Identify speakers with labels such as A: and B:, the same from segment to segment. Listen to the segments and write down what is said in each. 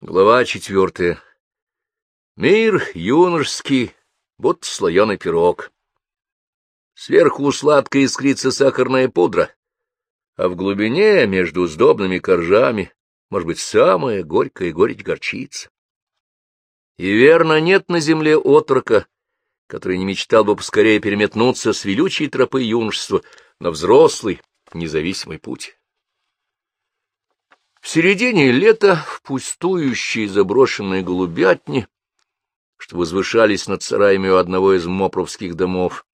A: Глава четвертая. Мир юношеский, будто слоеный пирог. Сверху сладко искрится сахарная пудра, а в глубине, между сдобными коржами, может быть, самая горькая горечь горчица. И верно, нет на земле отрока, который не мечтал бы поскорее переметнуться с велючей тропы юношества на взрослый, независимый путь. В середине лета в пустующей заброшенной голубятне, что возвышались над сараями у одного из мопровских домов,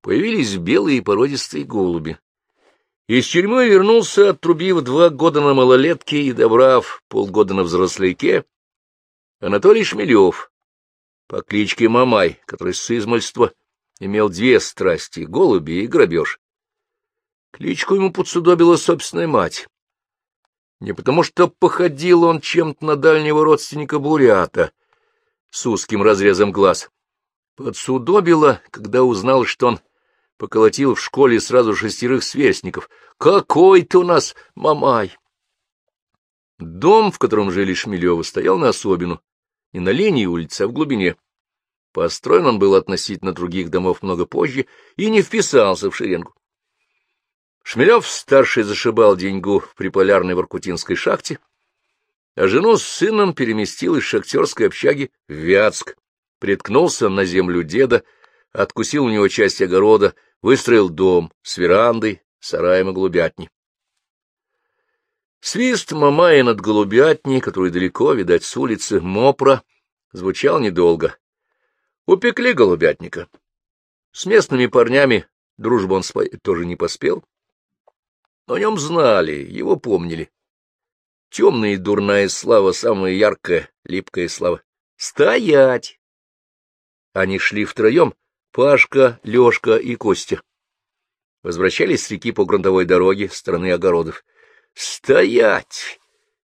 A: появились белые породистые голуби. Из тюрьмы вернулся, отрубив два года на малолетке и добрав полгода на взросляке, Анатолий Шмелев по кличке Мамай, который с измольства имел две страсти — голуби и грабеж. Кличку ему подсудобила собственная мать. Не потому что походил он чем-то на дальнего родственника Бурята с узким разрезом глаз. Подсудобило, когда узнал, что он поколотил в школе сразу шестерых сверстников. «Какой ты у нас, мамай!» Дом, в котором жили Шмелевы, стоял на особину, не на линии улицы, а в глубине. Построен он был относительно других домов много позже и не вписался в шеренгу. Шмелев-старший зашибал деньгу в приполярной воркутинской шахте, а жену с сыном переместил из шахтерской общаги в Вятск, приткнулся на землю деда, откусил у него часть огорода, выстроил дом с верандой, сараем и голубятней. Свист Мамая над голубятней, который далеко, видать, с улицы Мопра, звучал недолго. Упекли голубятника. С местными парнями дружбу он тоже не поспел. О нем знали, его помнили. Темная и дурная слава, самая яркая, липкая слава. Стоять! Они шли втроем, Пашка, Лешка и Костя. Возвращались с реки по грунтовой дороге стороны огородов. Стоять!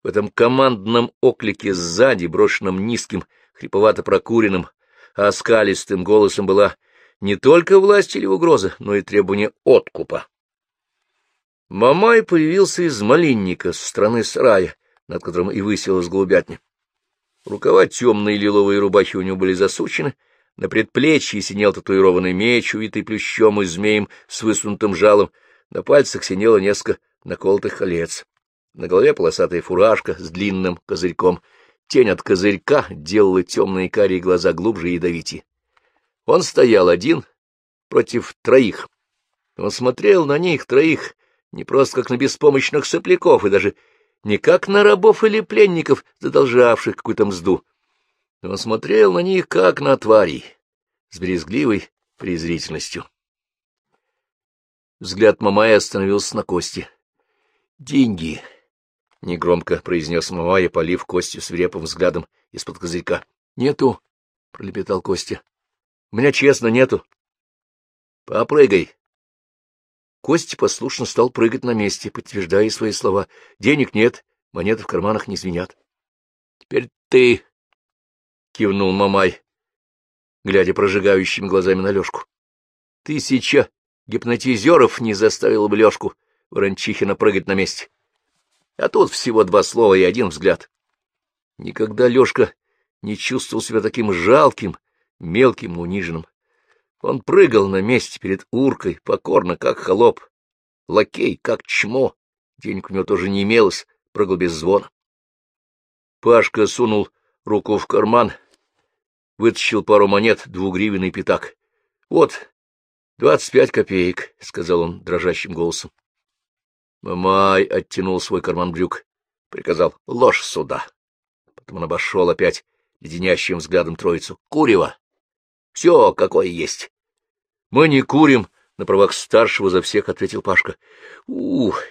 A: В этом командном оклике сзади, брошенном низким, хриповато прокуренным, оскалистым голосом была не только власть или угроза, но и требование откупа. Мамай появился из малинника с стороны сарая, над которым и высилась голубятня. Рукава темные лиловые рубахи у него были засучены, на предплечье синел татуированный меч, увитый плющом и змеем с высунутым жалом, на пальцах синело несколько наколотых колец. На голове полосатая фуражка с длинным козырьком. Тень от козырька делала темные карие глаза глубже и ядовитее. Он стоял один против троих. Он смотрел на них, троих, не просто как на беспомощных сопляков, и даже не как на рабов или пленников, задолжавших какую-то мзду. Он смотрел на них, как на тварей, с брезгливой презрительностью. Взгляд Мамая остановился на Косте. — Деньги! — негромко произнес Мамая, полив Костю свирепым взглядом из-под козырька. — Нету, — пролепетал Костя. — У меня честно нету. — Попрыгай, Костя послушно стал прыгать на месте, подтверждая свои слова. Денег нет, монеты в карманах не звенят. — Теперь ты, — кивнул Мамай, глядя прожигающими глазами на Лёшку. — Тысяча гипнотизеров не заставила бы Лёшку Ворончихина прыгать на месте. А тут всего два слова и один взгляд. Никогда Лёшка не чувствовал себя таким жалким, мелким, униженным. Он прыгал на месте перед уркой, покорно, как холоп, лакей, как чмо. Денег у него тоже не имелось, прыгал без звона. Пашка сунул руку в карман, вытащил пару монет, двугривенный пятак. — Вот, двадцать пять копеек, — сказал он дрожащим голосом. Мамай оттянул свой карман брюк, приказал — ложь сюда. Потом он обошел опять леденящим взглядом троицу. — Курева! Все, какое есть. — Мы не курим, — на правах старшего за всех ответил Пашка. — Ух!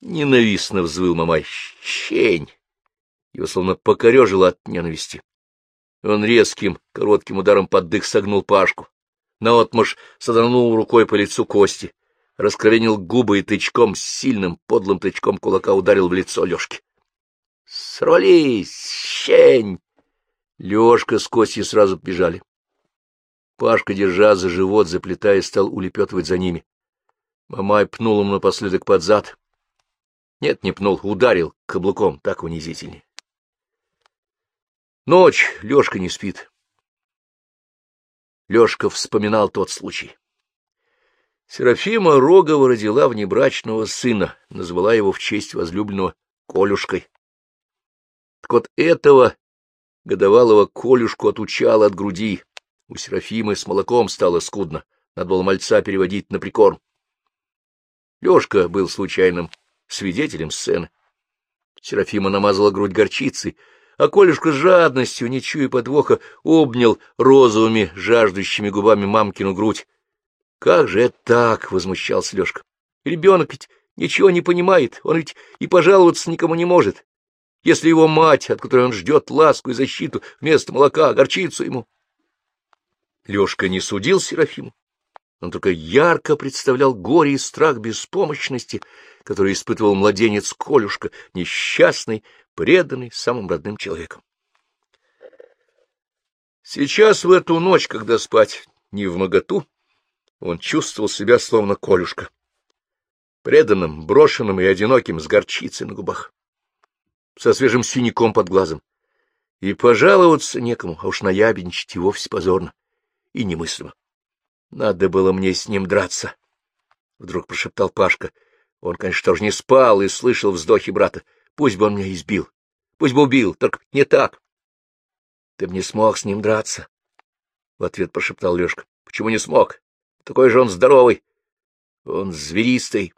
A: Ненавистно взвыл Мамай. — Щень! Его словно покорежило от ненависти. Он резким, коротким ударом под дых согнул Пашку. Наотмашь саданул рукой по лицу кости, раскровенил губы и тычком, сильным подлым тычком кулака ударил в лицо Лёшки. — Срвались! Щень! Лёшка с Костей сразу бежали. Пашка, держа за живот, заплетая, стал улепетывать за ними. Мамай пнул ему напоследок под зад. Нет, не пнул, ударил каблуком, так унизительнее. Ночь, Лёшка не спит. Лёшка вспоминал тот случай. Серафима Рогова родила внебрачного сына, назвала его в честь возлюбленного Колюшкой. Так вот этого годовалого Колюшку отучала от груди. У Серафимы с молоком стало скудно, надо было мальца переводить на прикорм. Лёшка был случайным свидетелем сцены. Серафима намазала грудь горчицей, а Колюшка с жадностью, не чуя подвоха, обнял розовыми, жаждущими губами мамкину грудь. — Как же это так? — возмущался Лёшка. — Ребенок ведь ничего не понимает, он ведь и пожаловаться никому не может. Если его мать, от которой он ждет ласку и защиту, вместо молока горчицу ему. Лёшка не судил Серафиму. Он только ярко представлял горе и страх беспомощности, который испытывал младенец Колюшка, несчастный, преданный самым родным человеком. Сейчас, в эту ночь, когда спать не в моготу, он чувствовал себя словно Колюшка, преданным, брошенным и одиноким, с горчицей на губах, со свежим синяком под глазом. И пожаловаться некому, а уж наябедничать и вовсе позорно и немыслимо. Надо было мне с ним драться, — вдруг прошептал Пашка. Он, конечно, тоже не спал и слышал вздохи брата. Пусть бы он меня избил, пусть бы убил, только не так. — Ты бы не смог с ним драться, — в ответ прошептал Лешка. — Почему не смог? Такой же он здоровый. Он зверистый,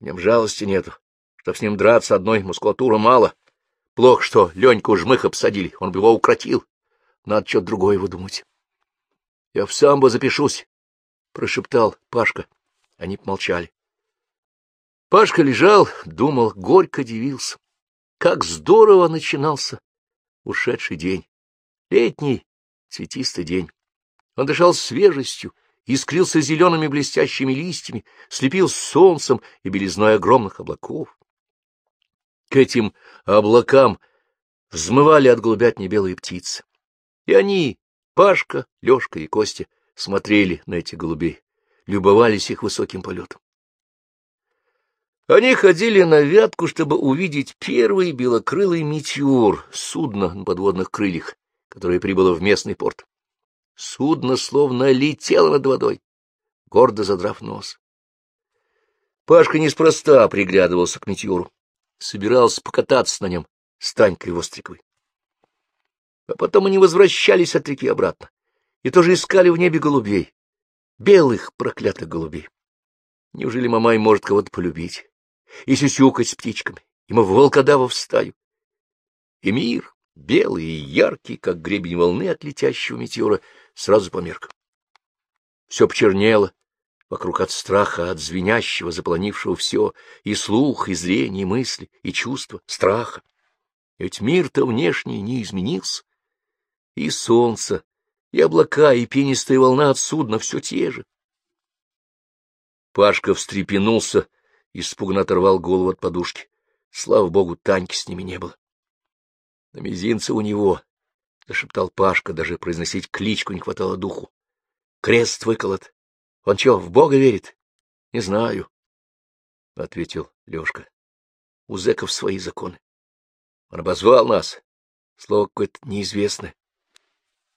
A: в нем жалости нету. Чтоб с ним драться, одной мускулатуры мало. Плохо, что Леньку жмых обсадили, он бы его укротил. Надо что-то другое выдумать. — Я в самбо запишусь, — прошептал Пашка. Они помолчали. Пашка лежал, думал, горько дивился. Как здорово начинался ушедший день. Летний, цветистый день. Он дышал свежестью, искрился зелеными блестящими листьями, слепил солнцем и белизной огромных облаков. К этим облакам взмывали от голубятни белые птицы. И они, Пашка, Лёшка и Костя, смотрели на эти голубей, любовались их высоким полетом. Они ходили на вятку, чтобы увидеть первый белокрылый метеор, судно на подводных крыльях, которое прибыло в местный порт. Судно словно летело над водой, гордо задрав нос. Пашка неспроста приглядывался к метеору, собирался покататься на нем с Танькой Востриковой. А потом они возвращались от реки обратно и тоже искали в небе голубей, белых проклятых голубей. Неужели Мамай может кого-то полюбить и сюсюкать с птичками, в волкодава в стаю? И мир, белый и яркий, как гребень волны от летящего метеора, сразу померк. Все почернело, вокруг от страха, от звенящего, заполонившего все, и слух, и зрение, и мысли, и чувства, страха. Ведь мир-то внешний не изменился, и солнце, и облака, и пенистая волна от судна все те же. Пашка встрепенулся, испуганно оторвал голову от подушки. Слава богу, Таньки с ними не было. На мизинце у него, — зашептал Пашка, даже произносить кличку не хватало духу. Крест выколот. Он что, в Бога верит? Не знаю, — ответил Лёшка. У зэков свои законы. Он обозвал нас. Слово какое-то неизвестное.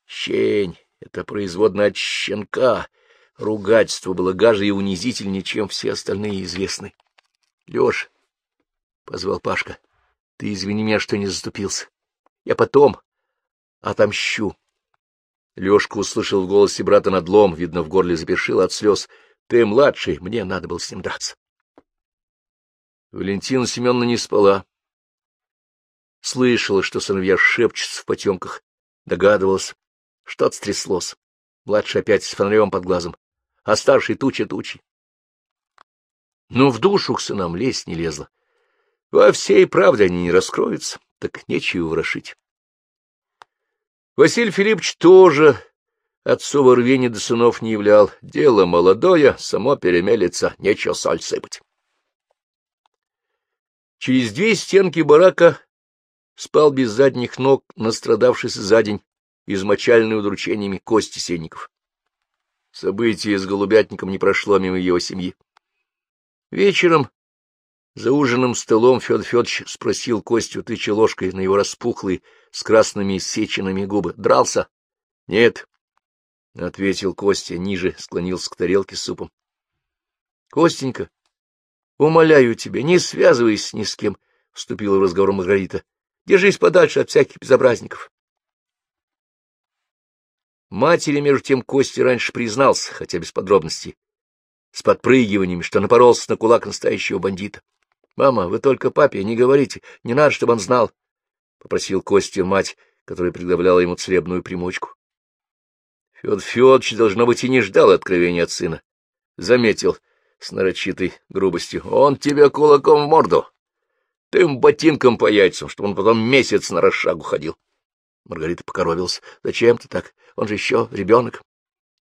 A: Щень — это производная от щенка. Ругательство было гаже и унизительнее, чем все остальные известны. — Лёш, — позвал Пашка, — ты извини меня, что не заступился. Я потом отомщу. Лёшка услышал в голосе брата надлом, видно, в горле запершил от слез. Ты младший, мне надо было с ним драться. Валентина Семеновна не спала. Слышала, что сыновья шепчутся в потемках, догадывалась, что-то стряслось. Младший опять с фонарем под глазом, а старший туча тучи. Но в душу к сынам лезть не лезла. Во всей правде они не раскроются, так нечего ворошить. Василий Филиппович тоже отцова рвения до сынов не являл. Дело молодое, само перемелется, нечего соль сыпать. Через две стенки барака спал без задних ног, настрадавшийся за день измочальными удручениями Кости Сенников. Событие с голубятником не прошло мимо его семьи. Вечером За ужинным столом Федор Федорович спросил Костю, тыча ложкой на его распухлые с красными сеченными губы. — Дрался? — Нет, — ответил Костя, ниже склонился к тарелке с супом. — Костенька, умоляю тебя, не связывайся ни с кем, — вступила в разговор Маргарита. — Держись подальше от всяких безобразников. Матери, между тем, Костя раньше признался, хотя без подробностей, с подпрыгиваниями, что напоролся на кулак настоящего бандита. — Мама, вы только папе не говорите, не надо, чтобы он знал, — попросил Костя мать, которая приготовляла ему целебную примочку. Федор Федорович, должно быть, и не ждал откровения от сына. Заметил с нарочитой грубостью. — Он тебе кулаком в морду. Ты им ботинком по яйцам, чтобы он потом месяц на расшагу ходил. Маргарита покоробилась. — Зачем ты так? Он же еще ребенок.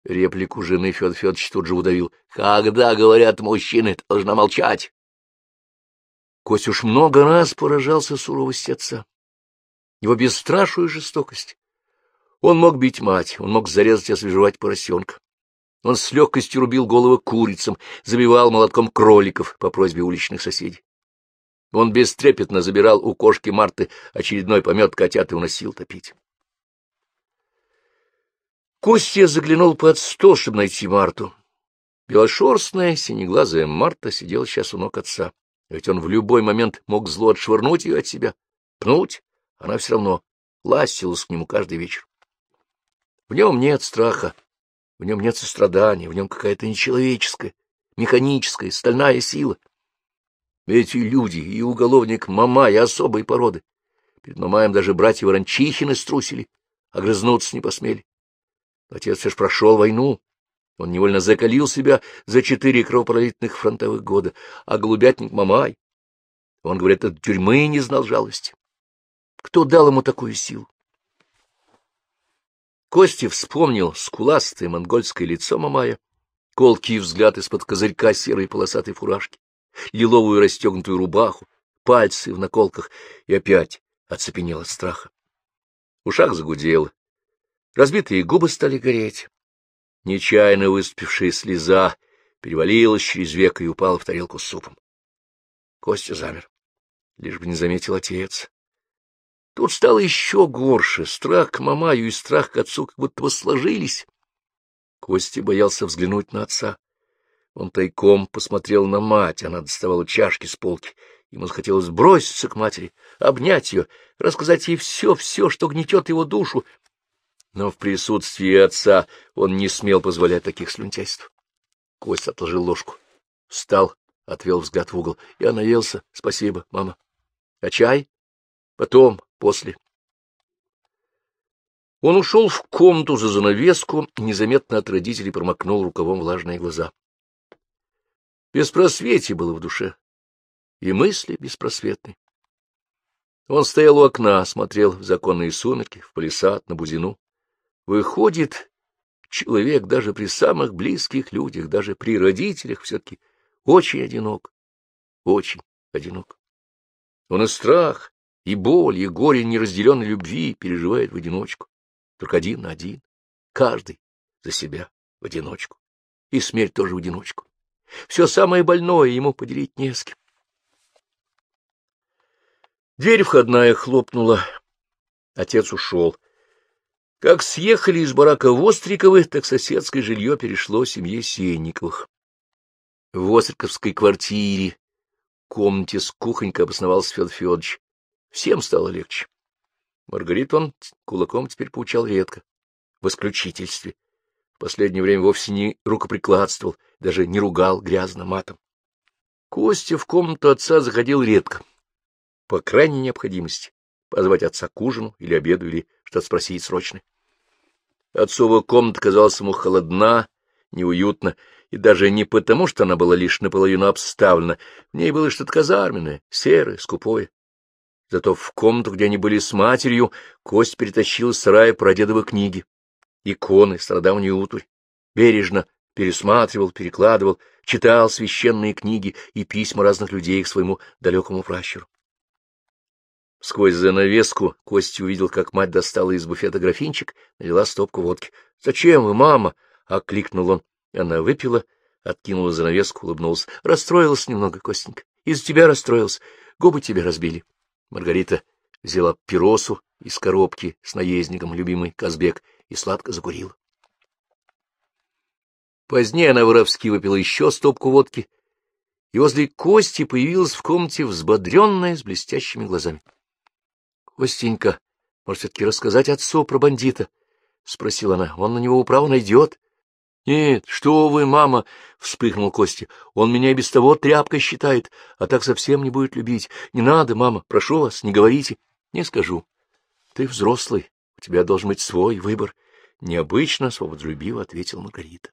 A: Реплику жены Федор Федорович тут же удавил. — Когда говорят мужчины, ты должна молчать. Кость уж много раз поражался суровости отца, его бесстрашную жестокость. Он мог бить мать, он мог зарезать и освежевать поросенка. Он с легкостью рубил головы курицам, забивал молотком кроликов по просьбе уличных соседей. Он бестрепетно забирал у кошки Марты очередной помет котят и уносил топить. Костя заглянул под стол, чтобы найти Марту. Белошерстная, синеглазая Марта сидела сейчас у ног отца, ведь он в любой момент мог зло отшвырнуть ее от себя, пнуть, она все равно ластилась к нему каждый вечер. В нем нет страха, в нем нет сострадания, в нем какая-то нечеловеческая, механическая, стальная сила. Эти люди, и уголовник Мамай особой породы. Перед Мамаем даже братья Ворончихины струсили, огрызнуться не посмели. Отец все ж прошел войну. Он невольно закалил себя за четыре кровопролитных фронтовых года, а голубятник Мамай, он, говорит, от тюрьмы не знал жалости. Кто дал ему такую силу? Костя вспомнил скуластое монгольское лицо Мамая, колкий взгляд из-под козырька серой полосатой фуражки, лиловую расстегнутую рубаху, пальцы в наколках, и опять оцепенел от страха. Ушах загудело, разбитые губы стали гореть. Нечаянно выступившая слеза перевалилась через век и упала в тарелку с супом. Костя замер, лишь бы не заметил отец. Тут стало еще горше, страх к Мамаю и страх к отцу как будто сложились. Костя боялся взглянуть на отца. Он тайком посмотрел на мать, она доставала чашки с полки. Ему захотелось броситься к матери, обнять ее, рассказать ей все, все, что гнетет его душу. Но в присутствии отца он не смел позволять таких слюнтяйств. Костя отложил ложку, встал, отвел взгляд в угол. Я наелся, спасибо, мама. А чай? Потом, после. Он ушел в комнату за занавеску, незаметно от родителей промокнул рукавом влажные глаза. Беспросветие было в душе, и мысли беспросветны. Он стоял у окна, смотрел в законные сумерки, в палисад, на бузину. Выходит, человек даже при самых близких людях, даже при родителях все-таки очень одинок, очень одинок. Он и страх, и боль, и горе неразделенной любви переживает в одиночку, только один на один, каждый за себя в одиночку, и смерть тоже в одиночку. Все самое больное ему поделить не с кем. Дверь входная хлопнула. Отец ушел. Как съехали из барака Востриковы, так соседское жилье перешло семье Сенниковых. В Востриковской квартире, комнате с кухонькой обосновался Федор Федорович. Всем стало легче. Маргарит он кулаком теперь поучал редко, в исключительстве. Последнее время вовсе не рукоприкладствовал, даже не ругал грязно матом. Костя в комнату отца заходил редко, по крайней необходимости, позвать отца к ужину или обеду, или что-то спросить срочно. Отцова комната казалась ему холодна, неуютна, и даже не потому, что она была лишь наполовину обставлена, в ней было что-то казарменное, серое, скупое. Зато в комнату, где они были с матерью, Кость перетащил из сарая прадедовы книги, иконы, стародавнюю утварь. Бережно пересматривал, перекладывал, читал священные книги и письма разных людей к своему далекому пращуру. Сквозь занавеску Костя увидел, как мать достала из буфета графинчик, налила стопку водки. — Зачем вы, мама? — окликнул он. Она выпила, откинула занавеску, улыбнулась. Расстроилась немного, Костенька. Из-за тебя расстроился. Губы тебе разбили. Маргарита взяла пиросу из коробки с наездником, любимый Казбек, и сладко закурила. Позднее она воровски выпила еще стопку водки, и возле Кости появилась в комнате взбодренная с блестящими глазами. — Костенька, может, все-таки рассказать отцу про бандита? — спросила она. — Он на него управу найдет. — Нет, что вы, мама! — вспыхнул Костя. — Он меня и без того тряпкой считает, а так совсем не будет любить. Не надо, мама, прошу вас, не говорите. — Не скажу. Ты взрослый, тебя должен быть свой выбор. Необычно, свободолюбиво ответила Маргарита.